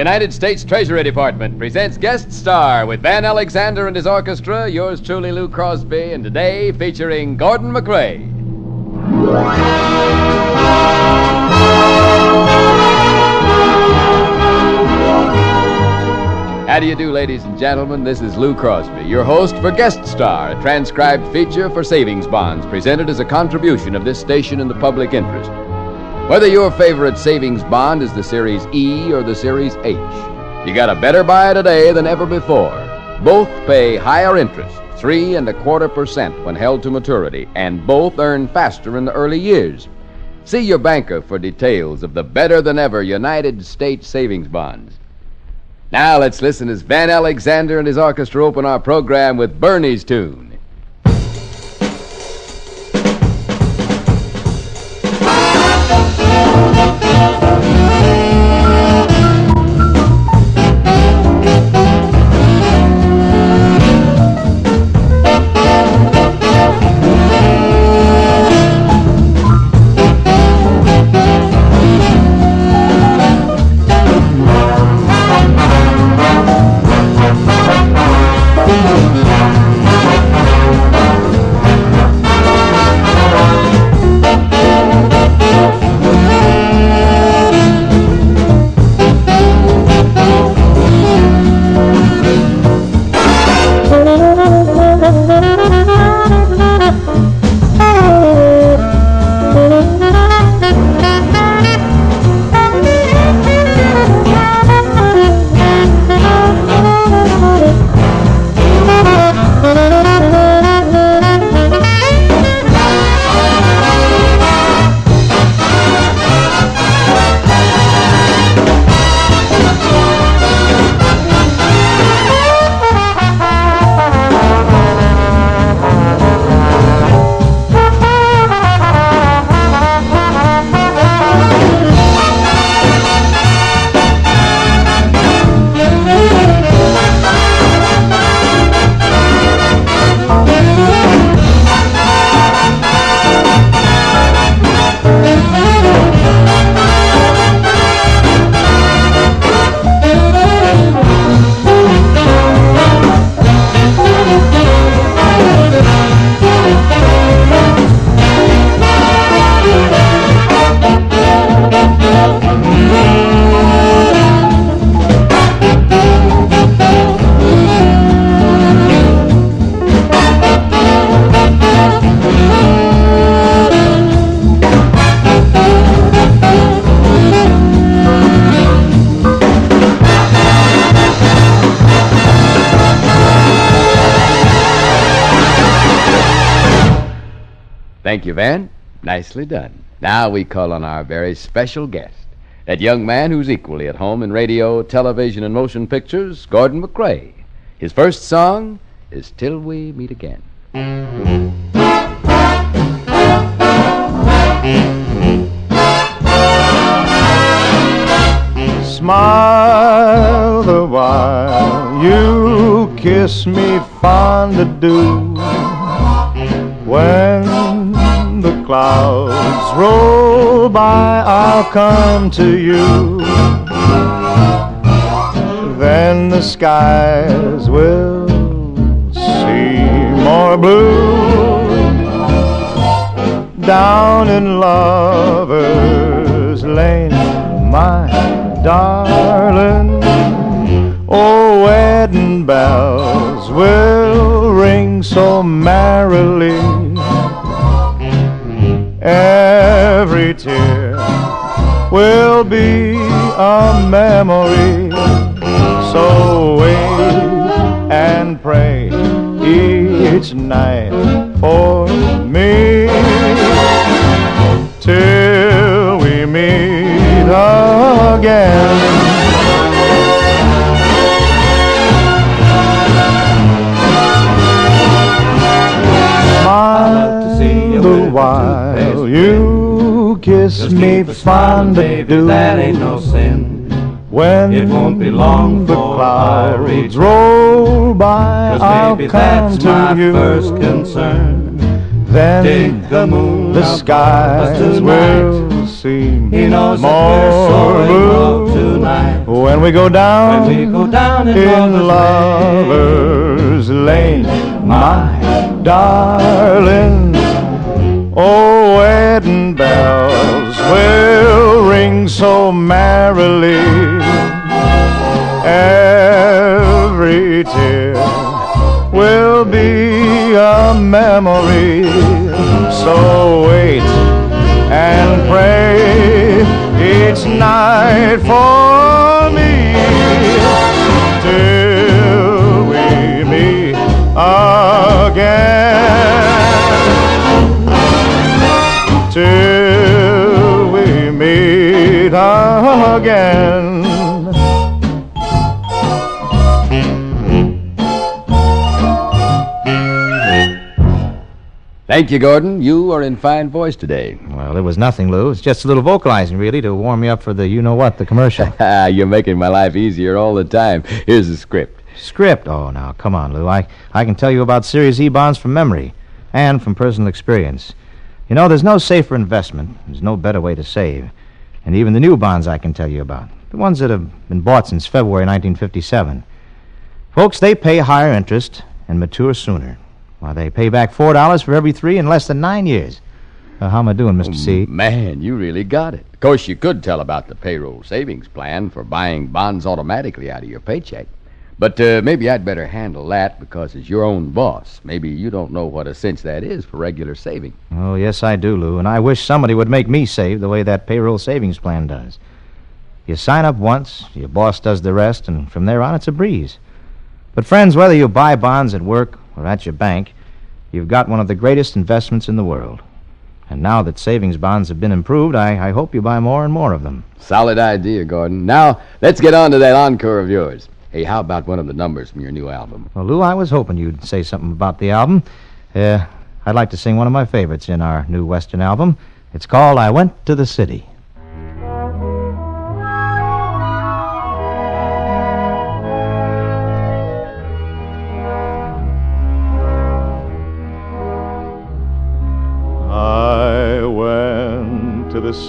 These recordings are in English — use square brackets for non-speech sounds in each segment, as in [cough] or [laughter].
United States Treasury Department presents Guest Star with Van Alexander and his orchestra, yours truly, Lou Crosby, and today featuring Gordon MacRae. How do you do, ladies and gentlemen? This is Lou Crosby, your host for Guest Star, a transcribed feature for savings bonds presented as a contribution of this station in the public interest. Whether your favorite savings bond is the Series E or the Series H, you got a better buy today than ever before. Both pay higher interest, three and a quarter percent when held to maturity, and both earn faster in the early years. See your banker for details of the better than ever United States savings bonds. Now let's listen as Van Alexander and his orchestra open our program with Bernie's tune. Thank you, Van. Nicely done. Now we call on our very special guest, that young man who's equally at home in radio, television, and motion pictures, Gordon MacRae. His first song is Till We Meet Again. Smile the while you kiss me fond to do when clouds roll by, I'll come to you. Then the skies will seem more blue. Down in Lover's Lane, my darling. Oh, wedding bells will ring so merrily. Will be a memory. So wait and pray each night kiss me fond to do. That ain't no sin. When It won't be long the before I reach clouds roll by, Cause I'll baby, come that's to my you. first concern. Then Dig the moon the skies will seem He knows more we're so in love blue tonight. when we go down When we go down in, in lovers' lovers lane, my darling. Oh, wedding bells will ring so merrily. Every tear will be a memory. So wait and pray each night for Thank you, Gordon. You are in fine voice today. Well, it was nothing, Lou. It's just a little vocalizing, really, to warm me up for the you know what, the commercial. [laughs] Ah, You're making my life easier all the time. Here's the script. Script. Oh, now, come on, Lou. I, I can tell you about Series E bonds from memory and from personal experience. You know, there's no safer investment, there's no better way to save. And even the new bonds I can tell you about, the ones that have been bought since February 1957. Folks, they pay higher interest and mature sooner. Why, they pay back $4 for every three in less than nine years. Uh, how am I doing, Mr. C? Man, you really got it. Of course, you could tell about the payroll savings plan for buying bonds automatically out of your paycheck. But uh, maybe I'd better handle that because as your own boss, maybe you don't know what a cinch that is for regular saving. Oh, yes, I do, Lou, and I wish somebody would make me save the way that payroll savings plan does. You sign up once, your boss does the rest, and from there on it's a breeze. But, friends, whether you buy bonds at work or at your bank, you've got one of the greatest investments in the world. And now that savings bonds have been improved, I, I hope you buy more and more of them. Solid idea, Gordon. Now, let's get on to that encore of yours. Hey, how about one of the numbers from your new album? Well, Lou, I was hoping you'd say something about the album. Uh, I'd like to sing one of my favorites in our new Western album. It's called I Went to the City.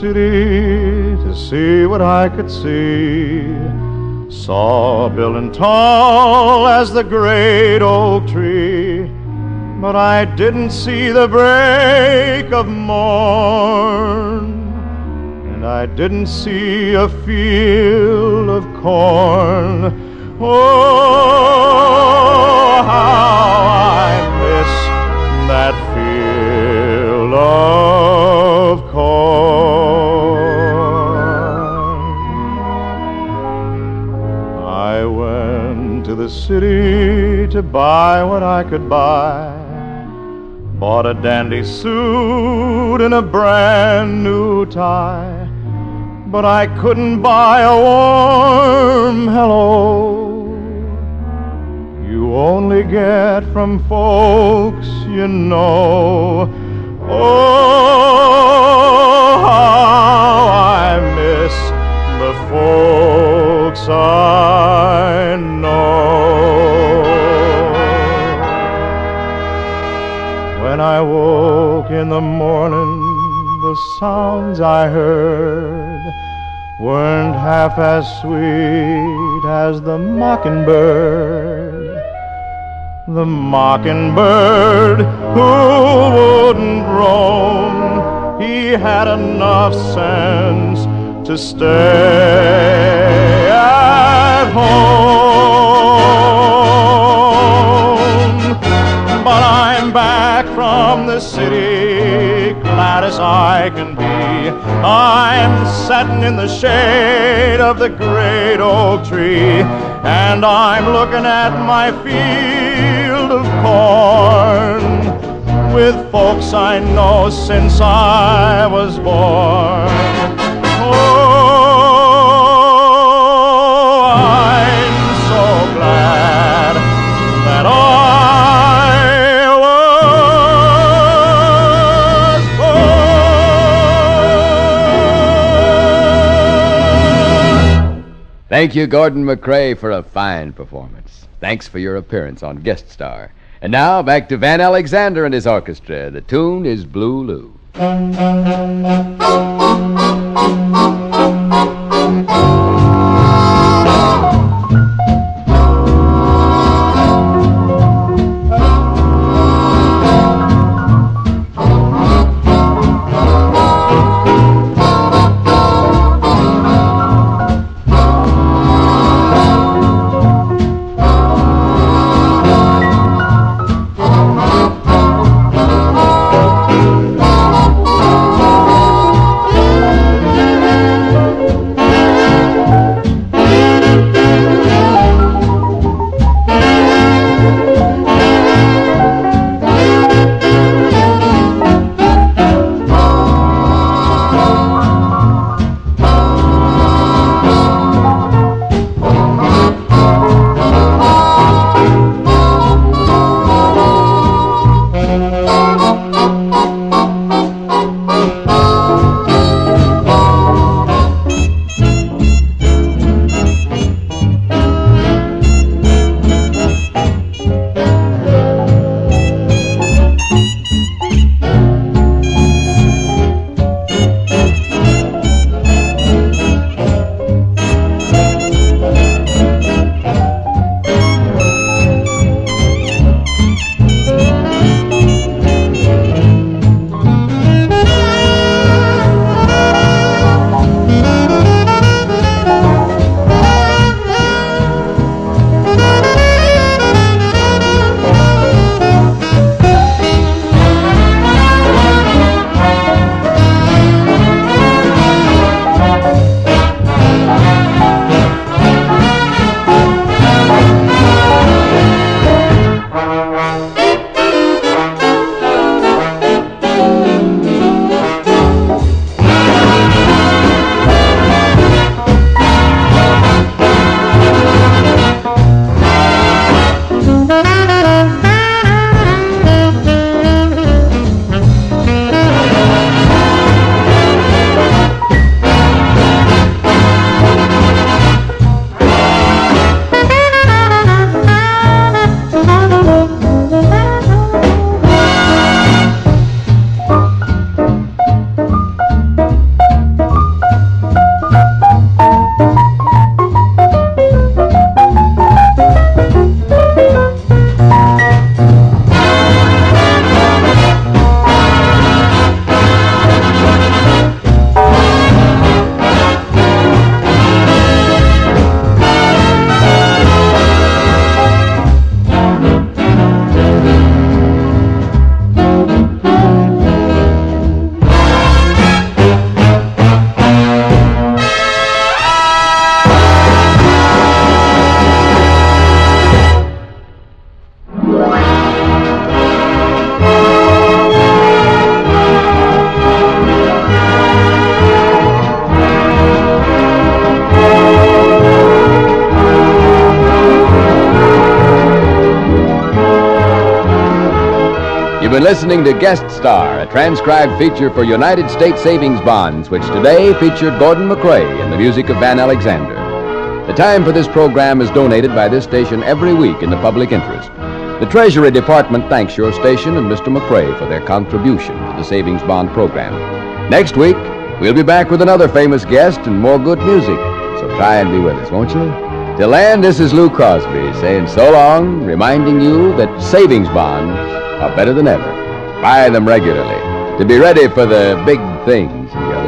City to see what I could see. Saw building tall as the great oak tree, but I didn't see the break of morn. And I didn't see a field of corn. Oh, how city to buy what I could buy. Bought a dandy suit and a brand new tie. But I couldn't buy a warm hello. You only get from folks you know. Oh, how I miss the folks I know. In the morning, the sounds I heard weren't half as sweet as the mockingbird. The mockingbird who wouldn't roam, he had enough sense to stay I can be. I'm sitting in the shade of the great oak tree, and I'm looking at my field of corn with folks I know since I was born. Thank you, Gordon MacRae, for a fine performance. Thanks for your appearance on Guest Star. And now back to Van Alexander and his orchestra. The tune is Blue Lou. You've been listening to Guest Star, a transcribed feature for United States Savings Bonds, which today featured Gordon MacRae in the music of Van Alexander. The time for this program is donated by this station every week in the public interest. The Treasury Department thanks your station and Mr. MacRae for their contribution to the Savings Bond program. Next week, we'll be back with another famous guest and more good music. So try and be with us, won't you? Till then, this is Lou Crosby saying so long, reminding you that savings bonds are better than ever. Buy them regularly to be ready for the big things in your.